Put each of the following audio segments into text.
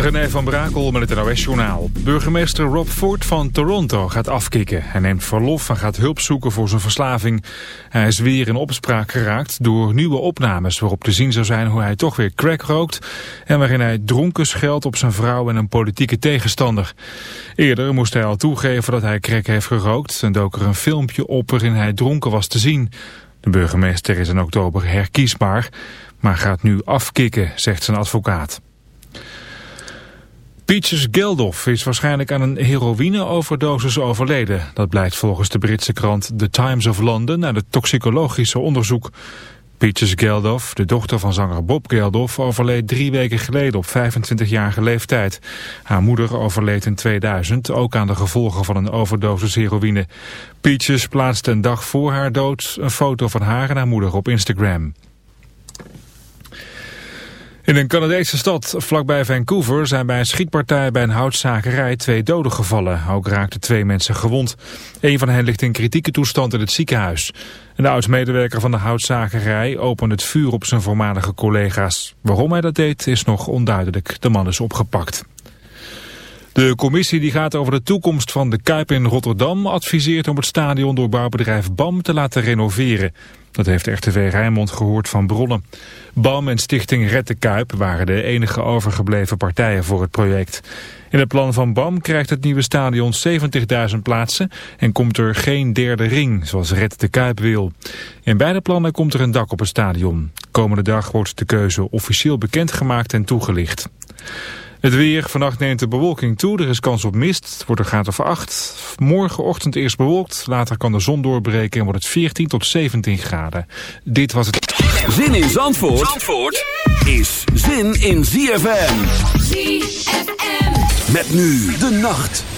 René van Brakel met het NOS-journaal. Burgemeester Rob Ford van Toronto gaat afkicken. Hij neemt verlof en gaat hulp zoeken voor zijn verslaving. Hij is weer in opspraak geraakt door nieuwe opnames... waarop te zien zou zijn hoe hij toch weer crack rookt... en waarin hij dronken scheldt op zijn vrouw en een politieke tegenstander. Eerder moest hij al toegeven dat hij crack heeft gerookt... en dook er een filmpje op waarin hij dronken was te zien. De burgemeester is in oktober herkiesbaar... maar gaat nu afkicken, zegt zijn advocaat. Peaches Geldof is waarschijnlijk aan een heroïne-overdosis overleden. Dat blijkt volgens de Britse krant The Times of London uit het toxicologische onderzoek. Peaches Geldof, de dochter van zanger Bob Geldof, overleed drie weken geleden op 25-jarige leeftijd. Haar moeder overleed in 2000, ook aan de gevolgen van een overdosis heroïne. Peaches plaatste een dag voor haar dood een foto van haar en haar moeder op Instagram. In een Canadese stad vlakbij Vancouver zijn bij een schietpartij bij een houtzakerij twee doden gevallen. Ook raakten twee mensen gewond. Een van hen ligt in kritieke toestand in het ziekenhuis. En de oud-medewerker van de houtzakerij opende het vuur op zijn voormalige collega's. Waarom hij dat deed is nog onduidelijk. De man is opgepakt. De commissie die gaat over de toekomst van de Kuip in Rotterdam adviseert om het stadion door bouwbedrijf BAM te laten renoveren. Dat heeft RTV Rijnmond gehoord van bronnen. BAM en stichting Red de Kuip waren de enige overgebleven partijen voor het project. In het plan van BAM krijgt het nieuwe stadion 70.000 plaatsen en komt er geen derde ring, zoals Red de Kuip wil. In beide plannen komt er een dak op het stadion. Komende dag wordt de keuze officieel bekendgemaakt en toegelicht. Het weer, vannacht neemt de bewolking toe, er is kans op mist, het wordt een graad of 8. Morgenochtend eerst bewolkt, later kan de zon doorbreken en wordt het 14 tot 17 graden. Dit was het... Zin in Zandvoort, Zandvoort is zin in ZFM. ZFM. Met nu de nacht.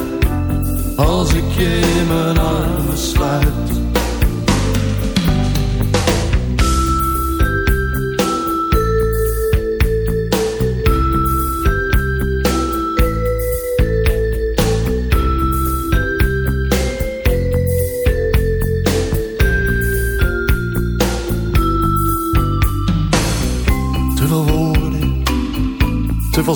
als ik je in mijn armen sluit. Te veel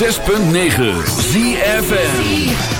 106.9 ZFN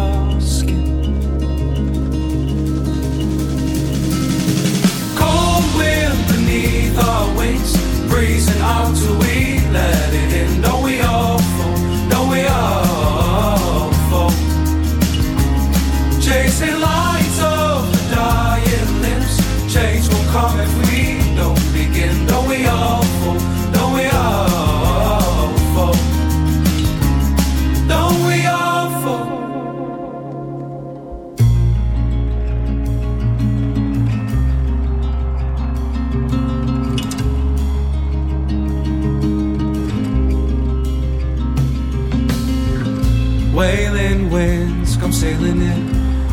waits, breezing out till we let it in.